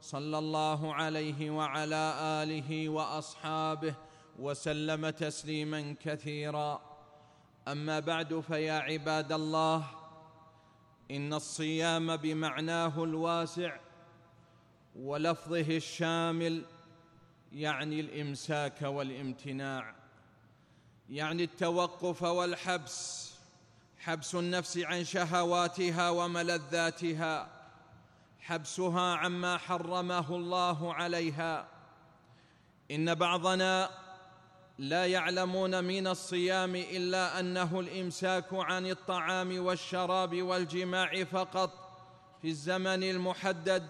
صلى الله عليه وعلى آله وأصحابه وسلم تسليما كثيرا. أما بعد فيا عباد الله إن الصيام بمعناه الواسع ولفظه الشامل يعني الإمساك والامتناع يعني التوقف والحبس حبس النفس عن شهواتها وملذاتها. حبسها عما حرمه الله عليها. إن بعضنا لا يعلمون من الصيام إلا أنه الإمساك عن الطعام والشراب والجماع فقط. في الزمن المحدد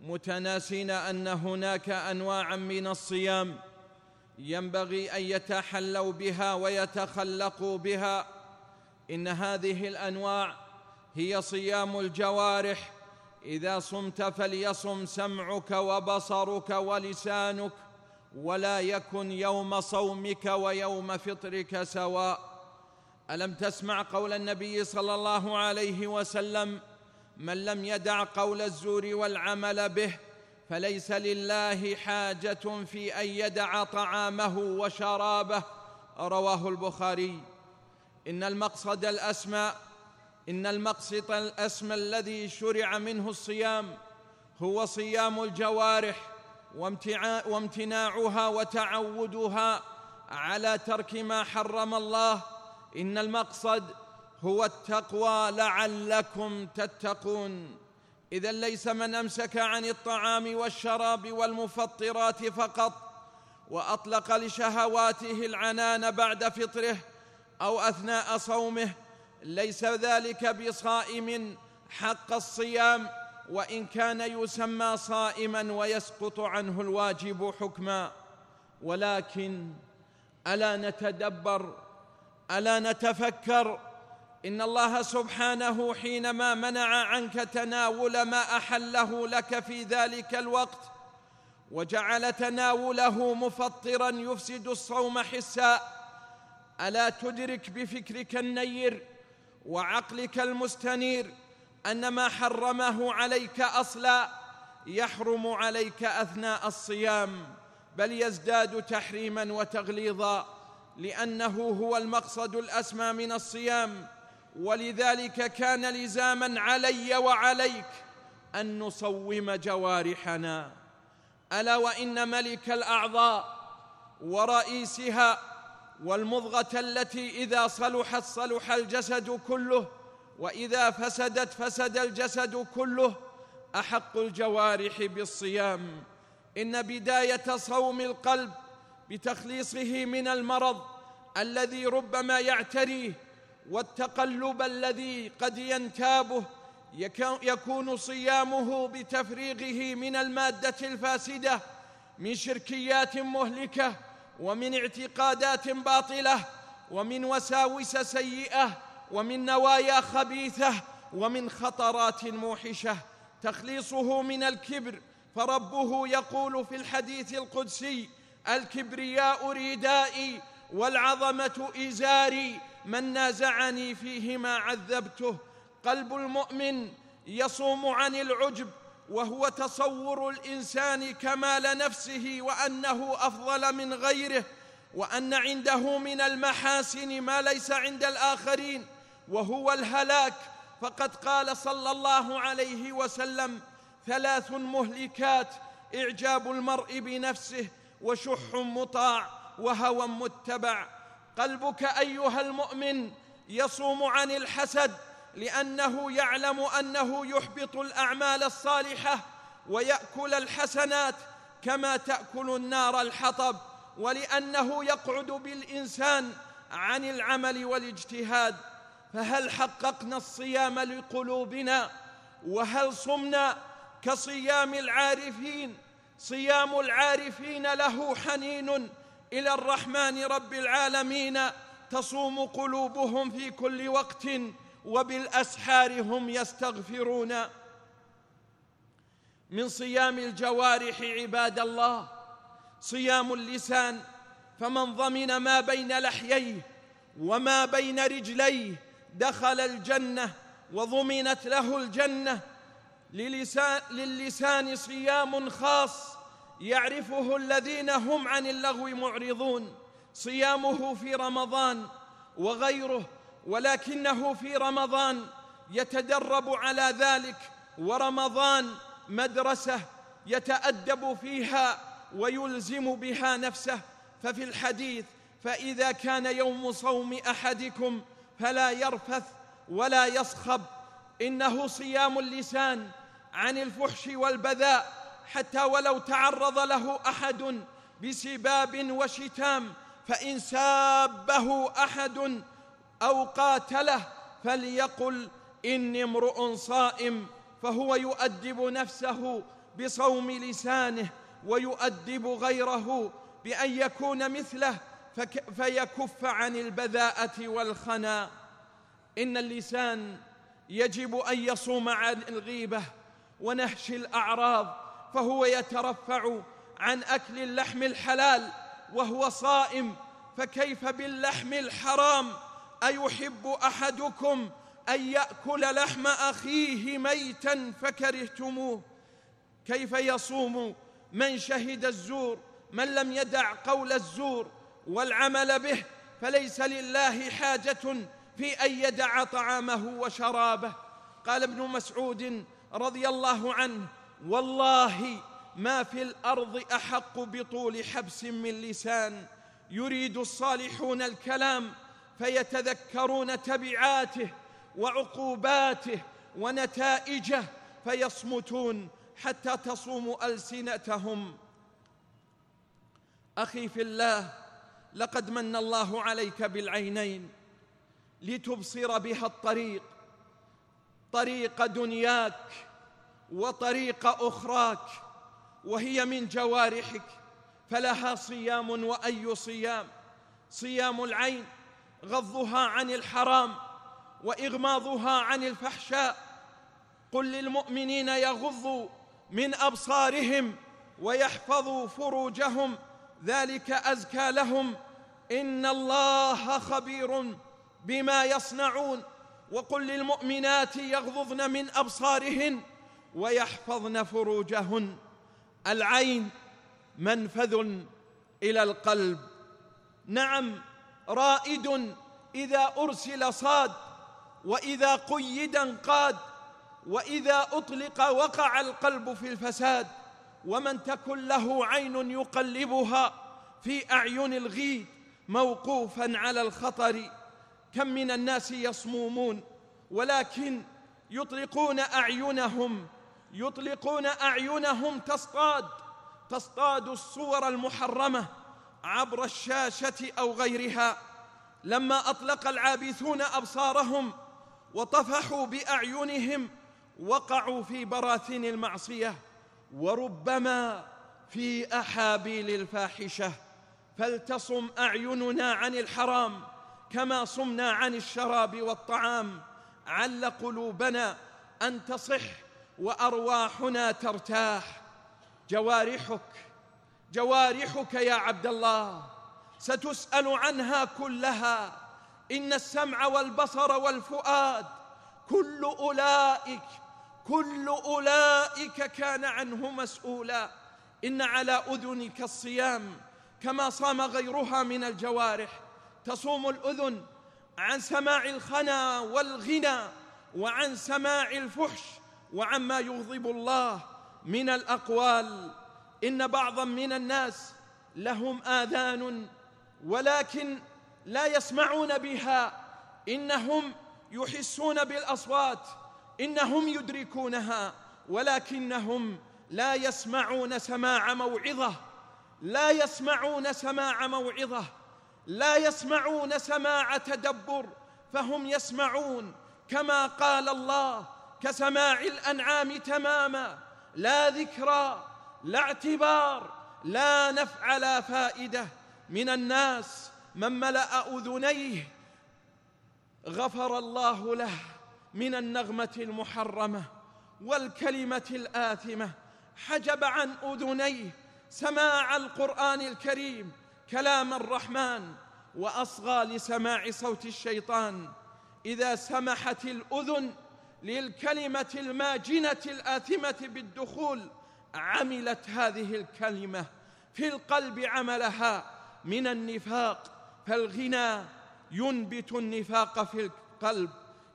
متناسين أن هناك انواعا من الصيام ينبغي أن يتحلوا بها ويتخلقوا بها. إن هذه الأنواع هي صيام الجوارح إذا صمت فليصم سمعك وبصرك ولسانك ولا يكن يوم صومك ويوم فطرك سواء. ألم تسمع قول النبي صلى الله عليه وسلم؟ من لم يدع قول الزور والعمل به فليس لله حاجة في أن يدع طعامه وشرابه. رواه البخاري. إن المقصد الاسمى إن المقصد الأسمى الذي شرع منه الصيام هو صيام الجوارح وامتناعها وتعودها على ترك ما حرم الله. إن المقصد هو التقوى لعلكم تتقون. إذا ليس من أمسك عن الطعام والشراب والمفطرات فقط وأطلق لشهواته العنان بعد فطره أو أثناء صومه ليس ذلك بصائم حق الصيام وإن كان يسمى صائما ويسقط عنه الواجب حكما. ولكن ألا نتدبر ألا نتفكر. إن الله سبحانه حينما منع عنك تناول ما أحله لك في ذلك الوقت وجعل تناوله مفطرا يفسد الصوم حسا ألا تدرك بفكرك النير وعقلك المستنير أن ما حرمه عليك أصلا يحرم عليك أثناء الصيام بل يزداد تحريما وتغليظا لأنه هو المقصد الأسمى من الصيام. ولذلك كان لزاما علي وعليك أن نصوم جوارحنا. ألا وإن ملك الأعضاء ورئيسها والمضغة التي إذا صلحت صلح الجسد كله وإذا فسدت فسد الجسد كله أحق الجوارح بالصيام. إن بداية صوم القلب بتخليصه من المرض الذي ربما يعتريه والتقلب الذي قد ينتابه يكون صيامه بتفريغه من المادة الفاسدة من شركيات مهلكة ومن اعتقادات باطلة ومن وساوس سيئة ومن نوايا خبيثة ومن خطرات موحشة. تخليصه من الكبر فربه يقول في الحديث القدسي الكبرياء ردائي والعظمة إزاري من نازعني فيهما عذبته. قلب المؤمن يصوم عن العجب وهو تصور الإنسان كمال نفسه وأنه أفضل من غيره وأن عنده من المحاسن ما ليس عند الآخرين وهو الهلاك. فقد قال صلى الله عليه وسلم ثلاث مهلكات إعجاب المرء بنفسه وشح مطاع وهوى متبع. قلبك أيها المؤمن يصوم عن الحسد لأنه يعلم أنه يحبط الأعمال الصالحة ويأكل الحسنات كما تأكل النار الحطب ولأنه يقعد بالإنسان عن العمل والاجتهاد. فهل حققنا الصيام لقلوبنا؟ وهل صمنا كصيام العارفين؟ صيام العارفين له حنين إلى الرحمن رب العالمين. تصوم قلوبهم في كل وقت وبالأسحار هم يستغفرون. من صيام الجوارح عباد الله صيام اللسان فمن ضمن ما بين لحييه وما بين رجليه دخل الجنة وضمنت له الجنة. للسان, للسان صيام خاص يعرفه الذين هم عن اللغو معرضون. صيامه في رمضان وغيره ولكنه في رمضان يتدرب على ذلك ورمضان مدرسة يتأدب فيها ويلزم بها نفسه. ففي الحديث فإذا كان يوم صوم أحدكم فلا يرفث ولا يصخب. إنه صيام اللسان عن الفحش والبذاء حتى ولو تعرض له أحد بسباب وشتام فإن سابه أحد أو قاتله فليقل إني امرؤ صائم فهو يؤدب نفسه بصوم لسانه ويؤدب غيره بأن يكون مثله فيكف عن البذاءة والخنا. إن اللسان يجب أن يصوم عن الغيبة ونهش الأعراض فهو يترفع عن أكل اللحم الحلال وهو صائم فكيف باللحم الحرام؟ أيحب أحدكم أن يأكل لحم أخيه ميتا فكرهتموه؟ كيف يصوم من شهد الزور من لم يدع قول الزور والعمل به؟ فليس لله حاجة في أن يدع طعامه وشرابه. قال ابن مسعود رضي الله عنه والله ما في الأرض أحق بطول حبس من لسان يريد الصالحون الكلام فيتذكرون تبعاته وعقوباته ونتائجه فيصمتون حتى تصوم ألسنتهم. أخي في الله لقد من الله عليك بالعينين لتبصر بها الطريق طريق دنياك وطريق أخراك وهي من جوارحك فلها صيام وأي صيام؟ صيام العين. غضها عن الحرام وإغماضها عن الفحشاء. قل للمؤمنين يغضوا من أبصارهم ويحفظوا فروجهم. ذلك أزكى لهم. إن الله خبير بما يصنعون. وقل للمؤمنات يغضضن من أبصارهن ويحفظن فروجهن. العين منفذ إلى القلب. نعم رائد إذا أرسل صاد وإذا قيد انقاد وإذا أطلق وقع القلب في الفساد. ومن تكن له عين يقلبها في أعين الغيد موقوفا على الخطر. كم من الناس يصمومون ولكن يطلقون أعينهم يطلقون أعينهم تصطاد تصطاد الصور المحرمة. عبر الشاشة أو غيرها. لما أطلق العابثون أبصارهم وطفحوا بأعينهم وقعوا في براثن المعصية وربما في أحابيل الفاحشة. فلتصم أعيننا عن الحرام كما صمنا عن الشراب والطعام. عل قلوبنا أن تصح وأرواحنا ترتاح. جوارحك جوارحك يا عبد الله ستسأل عنها كلها. إن السمع والبصر والفؤاد كل أولئك كل أولئك كان عنه مسؤولا. إن على أذنك الصيام كما صام غيرها من الجوارح. تصوم الأذن عن سماع الخنا والغنى وعن سماع الفحش وعما يغضب الله من الأقوال. إن بعضا من الناس لهم آذان ولكن لا يسمعون بها. إنهم يحسون بالأصوات إنهم يدركونها ولكنهم لا يسمعون سماع موعظة. لا يسمعون سماع موعظة. لا يسمعون سماع تدبر. فهم يسمعون كما قال الله كسماع الأنعام تماما. لا ذكرى لا اعتبار لا نفع لا فائدة من الناس. من ملأ أذنيه غفر الله له من النغمة المحرمة والكلمة الآثمة. حجب عن أذنيه سماع القرآن الكريم كلام الرحمن وأصغى لسماع صوت الشيطان. إذا سمحت الأذن للكلمة الماجنة الآثمة بالدخول عملت هذه الكلمة في القلب عملها من النفاق فالغنى ينبت النفاق في القلب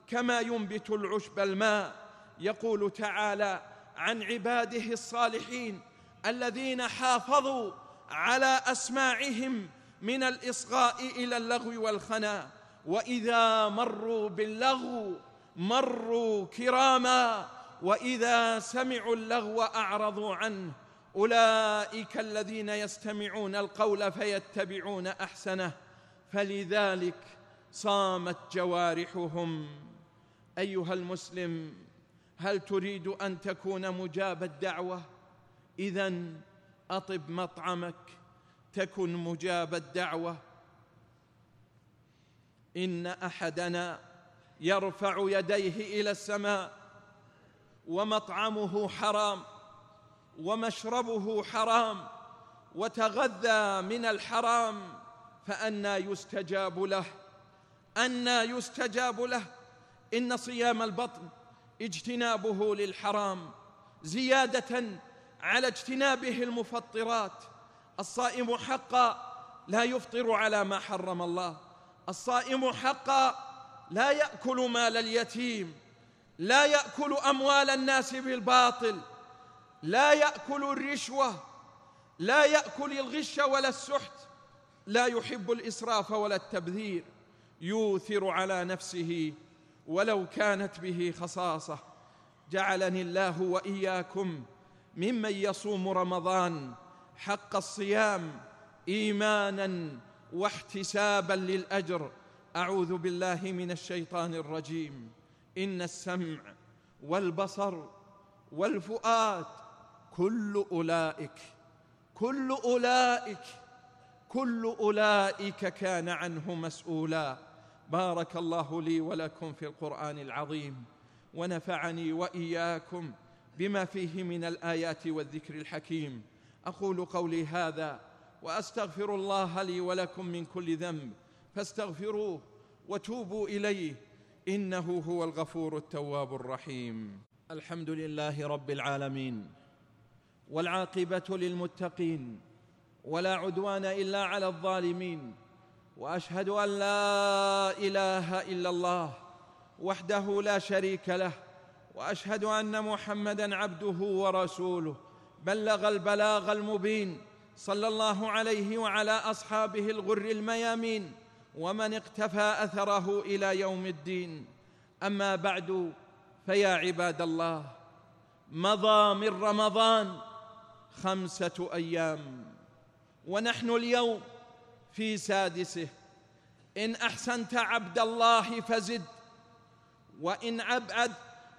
كما ينبت العشب الماء. يقول تعالى عن عباده الصالحين الذين حافظوا على أسماعهم من الإصغاء إلى اللغو والخنا. وإذا مروا باللغو مروا كراما وإذا سمعوا اللغو أعرضوا عنه. أولئك الذين يستمعون القول فيتبعون أحسنه. فلذلك صامت جوارحهم. أيها المسلم هل تريد أن تكون مجاب الدعوة؟ اذا أطب مطعمك تكن مجاب الدعوة. إن أحدنا يرفع يديه إلى السماء ومطعمه حرام ومشربه حرام وتغذى من الحرام فأنى يستجاب له أنى يستجاب له. إن صيام البطن اجتنابه للحرام زيادة على اجتنابه المفطرات. الصائم حقا لا يفطر على ما حرم الله الصائم حقا لا يأكل مال اليتيم. لا يأكل أموال الناس بالباطل لا يأكل الرشوة لا يأكل الغش ولا السحت لا يحب الإسراف ولا التبذير يوثر على نفسه ولو كانت به خصاصة. جعلني الله وإياكم ممن يصوم رمضان حق الصيام إيمانا واحتسابا للأجر. أعوذ بالله من الشيطان الرجيم. إن السمع والبصر والفؤاد كل أولئك كل أولئك كل أولئك كان عنه مسؤولا. بارك الله لي ولكم في القرآن العظيم ونفعني وإياكم بما فيه من الآيات والذكر الحكيم. أقول قولي هذا وأستغفر الله لي ولكم من كل ذنب فاستغفروه وتوبوا إليه. إنه هو الغفور التواب الرحيم. الحمد لله رب العالمين والعاقبة للمتقين ولا عدوان إلا على الظالمين وأشهد أن لا إله إلا الله وحده لا شريك له وأشهد أن محمدا عبده ورسوله بلغ البلاغ المبين صلى الله عليه وعلى أصحابه الغر الميامين ومن اقتفى أثره إلى يوم الدين. أما بعد فيا عباد الله مضى من رمضان خمسة أيام ونحن اليوم في سادسه. إن أحسنت عبد الله فزد وإن أبعد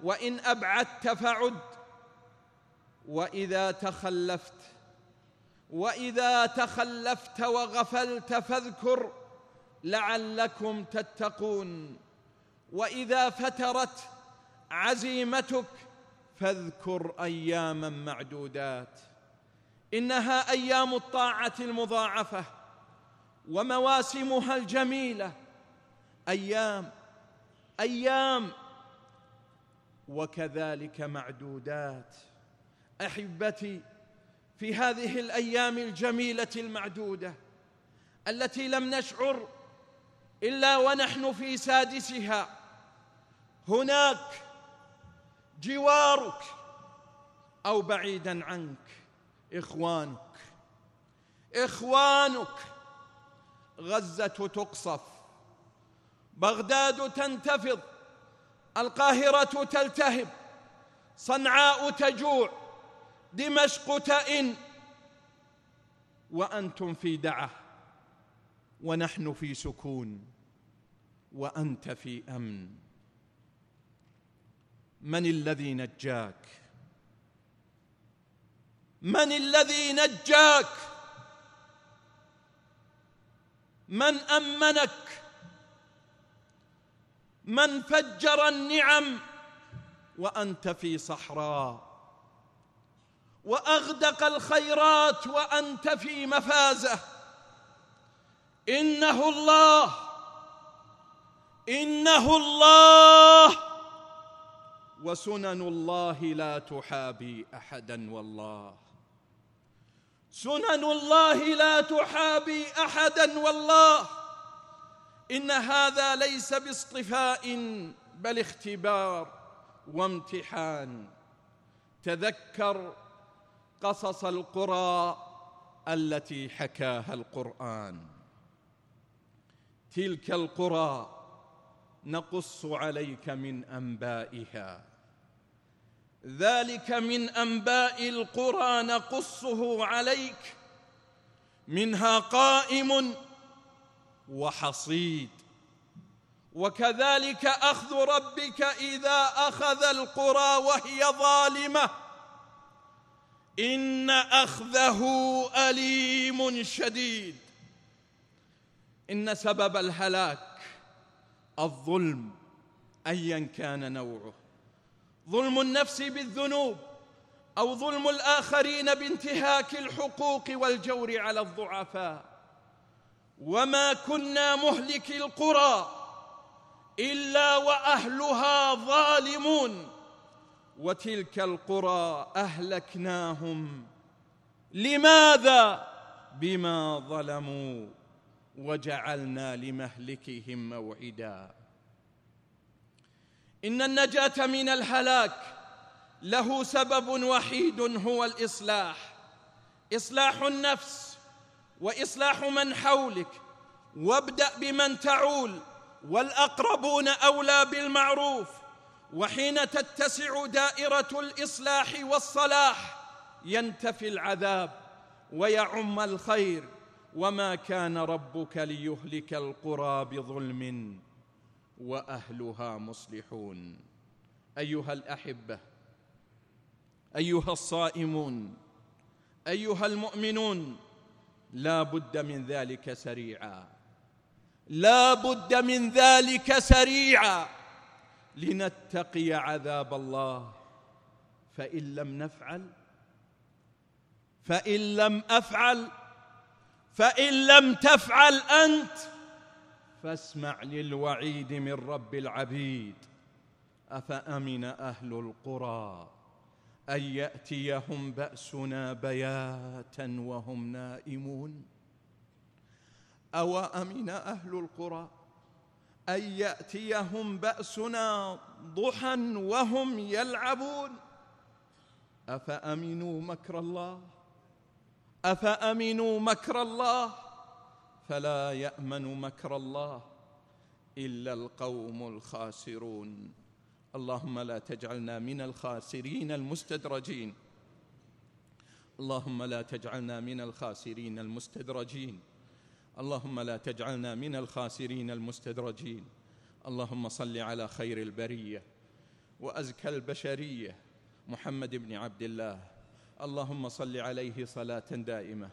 وإن أبعدت فعد. وإذا تخلفت وإذا تخلفت وغفلت فاذكر. لعلكم تتقون. وإذا فترت عزيمتك فاذكر أياما معدودات. إنها أيام الطاعة المضاعفة ومواسمها الجميلة. أيام أيام وكذلك معدودات. أحبتي في هذه الأيام الجميلة المعدودة التي لم نشعر إلا ونحن في سادسها. هناك جوارك أو بعيدا عنك إخوانك. إخوانك غزة تقصف بغداد تنتفض القاهرة تلتهب صنعاء تجوع دمشق تئن وأنتم في دعة. ونحن في سكون وأنت في أمن. من الذي نجاك؟ من الذي نجاك؟ من أمنك؟ من فجر النعم؟ وأنت في صحراء. وأغدق الخيرات وأنت في مفازة. إنه الله. إنه الله. وسنن الله لا تحابي أحدا والله. سنن الله لا تحابي أحدا والله. إن هذا ليس باصطفاء بل اختبار وامتحان. تذكر قصص القرى التي حكاها القرآن. تلك القرى نقص عليك من أنبائها. ذلك من أنباء القرى نقصه عليك. منها قائم وحصيد. وكذلك أخذ ربك إذا أخذ القرى وهي ظالمة. إن أخذه أليم شديد. إن سبب الهلاك الظلم ايا كان نوعه. ظلم النفس بالذنوب أو ظلم الآخرين بانتهاك الحقوق والجور على الضعفاء. وما كنا مهلك القرى إلا وأهلها ظالمون. وتلك القرى أهلكناهم. لماذا؟ بما ظلموا. وجعلنا لمهلكهم موعدا. إن النجاة من الهلاك له سبب وحيد هو الإصلاح. إصلاح النفس وإصلاح من حولك. وابدأ بمن تعول. والأقربون أولى بالمعروف. وحين تتسع دائرة الإصلاح والصلاح ينتفي العذاب ويعم الخير. وما كان ربك ليهلك القرى بظلم وأهلها مصلحون. أيها الأحبة أيها الصائمون أيها المؤمنون لا بد من ذلك سريعا. لا بد من ذلك سريعا. لنتقي عذاب الله. فإن لم نفعل فإن لم أفعل فإن لم تفعل أنت فاسمع للوعيد من رب العبيد. أفأمن أهل القرى أن يأتيهم بأسنا بياتا وهم نائمون؟ أو امن أهل القرى أن يأتيهم بأسنا ضحى وهم يلعبون؟ أفأمنوا مكر الله؟ أفأمنوا مكر الله؟ فلا يأمن مكر الله إلا القوم الخاسرون. اللهم لا تجعلنا من الخاسرين المستدرجين. اللهم لا تجعلنا من الخاسرين المستدرجين. اللهم لا تجعلنا من الخاسرين المستدرجين. اللهم صل على خير البرية وأزكى البشرية. محمد بن عبد الله. اللهم صل عليه صلاة دائمة.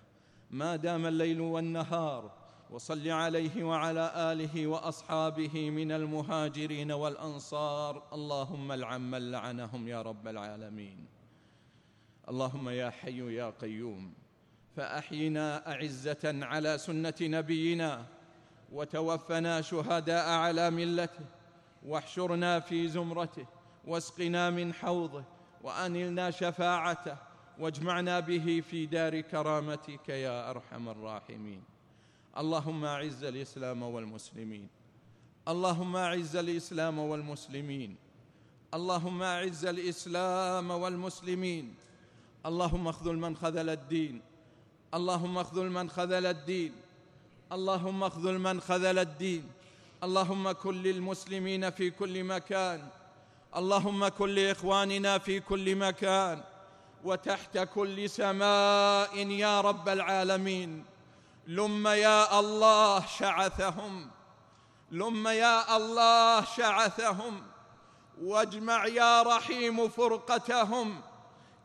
ما دام الليل والنهار وصل عليه وعلى آله وأصحابه من المهاجرين والأنصار. اللهم العن من لعنهم يا رب العالمين. اللهم يا حي يا قيوم فأحينا أعزة على سنة نبينا وتوفنا شهداء على ملته واحشرنا في زمرته واسقنا من حوضه وأنلنا شفاعته واجمعنا به في دار كرامتك يا أرحم الراحمين. اللهم أعز الإسلام والمسلمين. اللهم أعز الإسلام والمسلمين. اللهم أعز الإسلام والمسلمين. اللهم اخذل من خذل الدين. اللهم اخذل من خذل الدين. اللهم اخذل من خذل الدين. اللهم كن للمسلمين في كل مكان. اللهم كن لإخواننا في كل مكان. وتحت كل سماء يا رب العالمين. لم يا الله شعثهم. لم يا الله شعثهم. واجمع يا رحيم فرقتهم.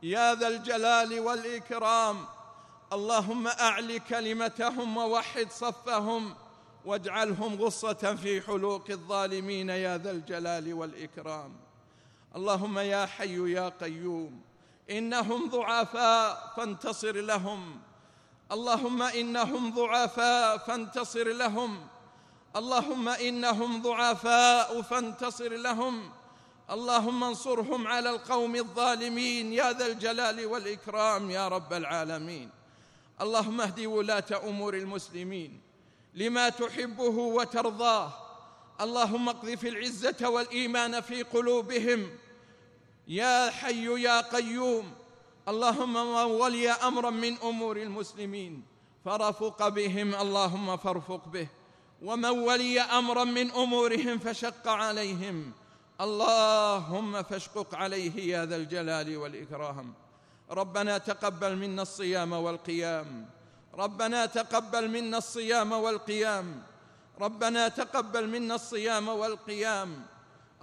يا ذا الجلال والإكرام. اللهم اعل كلمتهم ووحد صفهم. واجعلهم غصة في حلوق الظالمين يا ذا الجلال والإكرام. اللهم يا حي يا قيوم. إنهم ضعفاء فانتصر لهم. اللهم إنهم ضعفاء فانتصر لهم. اللهم إنهم ضعفاء فانتصر لهم. اللهم انصرهم على القوم الظالمين. يا ذا الجلال والإكرام يا رب العالمين. اللهم اهد ولاة أمور المسلمين لما تحبه وترضاه. اللهم اقذف العزة والإيمان في قلوبهم. يا حي يا قيوم. اللهم من ولي أمرا من أمور المسلمين. فرفق بهم اللهم فارفق به. ومن ولي أمرا من أمورهم فشق عليهم. اللهم فاشقق عليه يا ذا الجلال والإكرام. ربنا تقبل منا الصيام والقيام. ربنا تقبل منا الصيام والقيام. ربنا تقبل منا الصيام والقيام.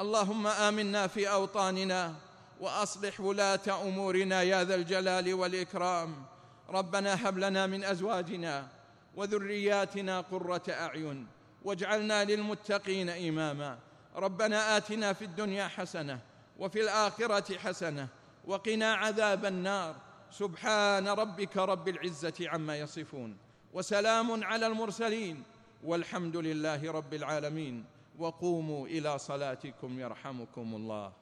اللهم آمنا في أوطاننا. وأصلح ولاة أمورنا يا ذا الجلال والإكرام. ربنا هب لنا من أزواجنا وذرياتنا قرة أعين واجعلنا للمتقين إماما. ربنا آتنا في الدنيا حسنة وفي الآخرة حسنة وقنا عذاب النار. سبحان ربك رب العزة عما يصفون وسلام على المرسلين والحمد لله رب العالمين. وقوموا إلى صلاتكم يرحمكم الله.